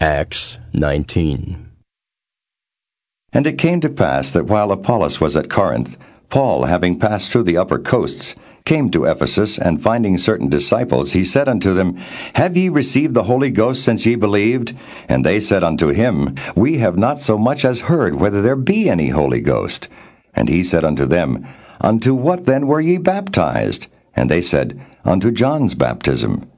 Acts 19. And it came to pass that while Apollos was at Corinth, Paul, having passed through the upper coasts, came to Ephesus, and finding certain disciples, he said unto them, Have ye received the Holy Ghost since ye believed? And they said unto him, We have not so much as heard whether there be any Holy Ghost. And he said unto them, Unto what then were ye baptized? And they said, Unto John's baptism.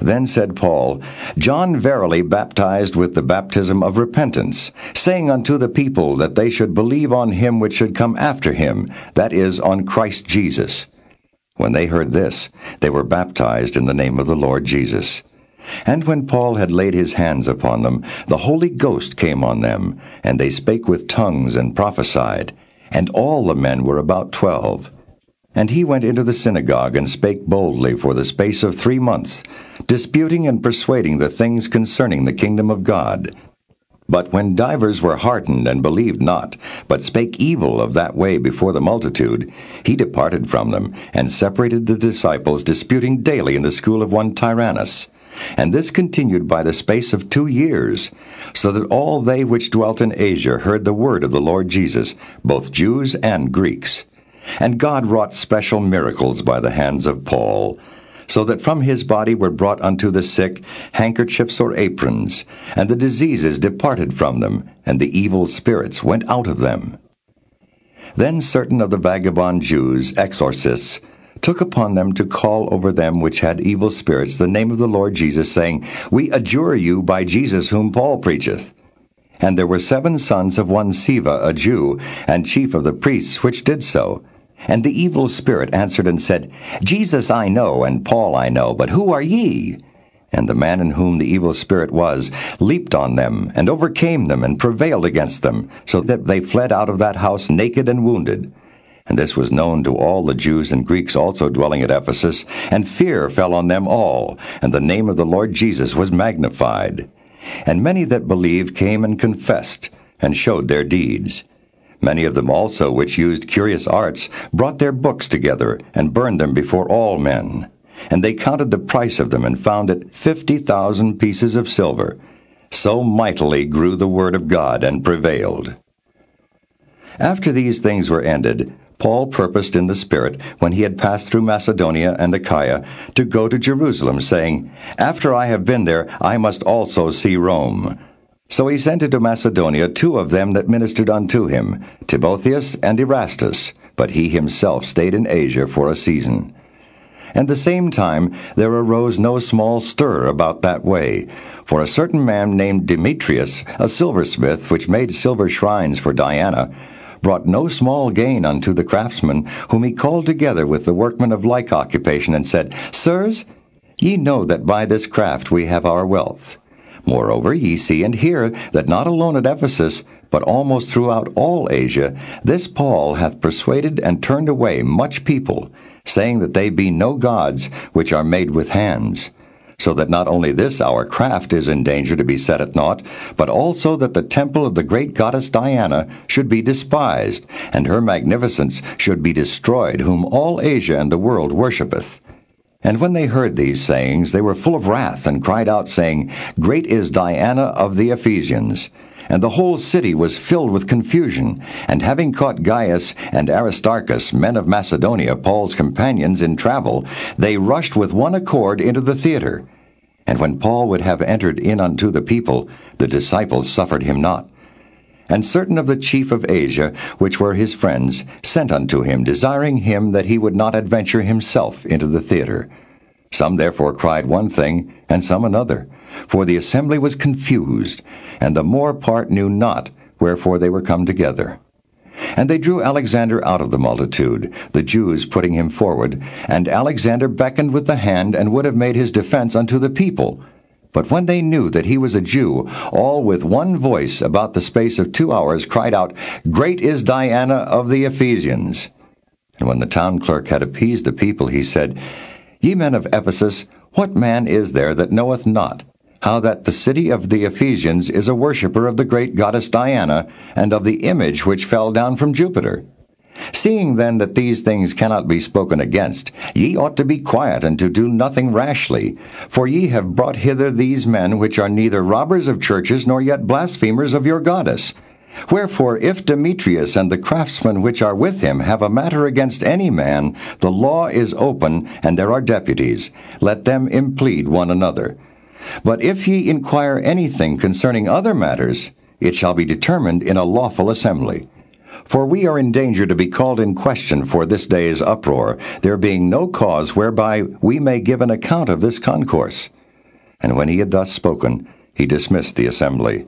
Then said Paul, John verily baptized with the baptism of repentance, saying unto the people that they should believe on him which should come after him, that is, on Christ Jesus. When they heard this, they were baptized in the name of the Lord Jesus. And when Paul had laid his hands upon them, the Holy Ghost came on them, and they spake with tongues and prophesied. And all the men were about twelve. And he went into the synagogue and spake boldly for the space of three months, disputing and persuading the things concerning the kingdom of God. But when divers were hardened and believed not, but spake evil of that way before the multitude, he departed from them, and separated the disciples, disputing daily in the school of one Tyrannus. And this continued by the space of two years, so that all they which dwelt in Asia heard the word of the Lord Jesus, both Jews and Greeks. And God wrought special miracles by the hands of Paul, so that from his body were brought unto the sick handkerchiefs or aprons, and the diseases departed from them, and the evil spirits went out of them. Then certain of the vagabond Jews, exorcists, took upon them to call over them which had evil spirits the name of the Lord Jesus, saying, We adjure you by Jesus whom Paul preacheth. And there were seven sons of one Sceva, a Jew, and chief of the priests, which did so. And the evil spirit answered and said, Jesus I know, and Paul I know, but who are ye? And the man in whom the evil spirit was leaped on them, and overcame them, and prevailed against them, so that they fled out of that house naked and wounded. And this was known to all the Jews and Greeks also dwelling at Ephesus, and fear fell on them all, and the name of the Lord Jesus was magnified. And many that believed came and confessed, and showed their deeds. Many of them also, which used curious arts, brought their books together, and burned them before all men. And they counted the price of them, and found it fifty thousand pieces of silver. So mightily grew the word of God, and prevailed. After these things were ended, Paul purposed in the Spirit, when he had passed through Macedonia and Achaia, to go to Jerusalem, saying, After I have been there, I must also see Rome. So he sent into Macedonia two of them that ministered unto him, Timotheus and Erastus, but he himself stayed in Asia for a season. And the same time there arose no small stir about that way, for a certain man named Demetrius, a silversmith, which made silver shrines for Diana, brought no small gain unto the craftsmen, whom he called together with the workmen of like occupation, and said, Sirs, ye know that by this craft we have our wealth. Moreover, ye see and hear that not alone at Ephesus, but almost throughout all Asia, this Paul hath persuaded and turned away much people, saying that they be no gods which are made with hands. So that not only this our craft is in danger to be set at naught, but also that the temple of the great goddess Diana should be despised, and her magnificence should be destroyed, whom all Asia and the world worshippeth. And when they heard these sayings, they were full of wrath, and cried out, saying, Great is Diana of the Ephesians. And the whole city was filled with confusion. And having caught Gaius and Aristarchus, men of Macedonia, Paul's companions in travel, they rushed with one accord into the theater. And when Paul would have entered in unto the people, the disciples suffered him not. And certain of the chief of Asia, which were his friends, sent unto him, desiring him that he would not adventure himself into the theater. Some therefore cried one thing, and some another. For the assembly was confused, and the more part knew not wherefore they were come together. And they drew Alexander out of the multitude, the Jews putting him forward, and Alexander beckoned with the hand, and would have made his defense unto the people. But when they knew that he was a Jew, all with one voice about the space of two hours cried out, Great is Diana of the Ephesians. And when the town clerk had appeased the people, he said, Ye men of Ephesus, what man is there that knoweth not how that the city of the Ephesians is a worshipper of the great goddess Diana, and of the image which fell down from Jupiter? Seeing then that these things cannot be spoken against, ye ought to be quiet and to do nothing rashly. For ye have brought hither these men which are neither robbers of churches nor yet blasphemers of your goddess. Wherefore, if Demetrius and the craftsmen which are with him have a matter against any man, the law is open, and there are deputies. Let them implead one another. But if ye inquire anything concerning other matters, it shall be determined in a lawful assembly. For we are in danger to be called in question for this day's uproar, there being no cause whereby we may give an account of this concourse. And when he had thus spoken, he dismissed the assembly.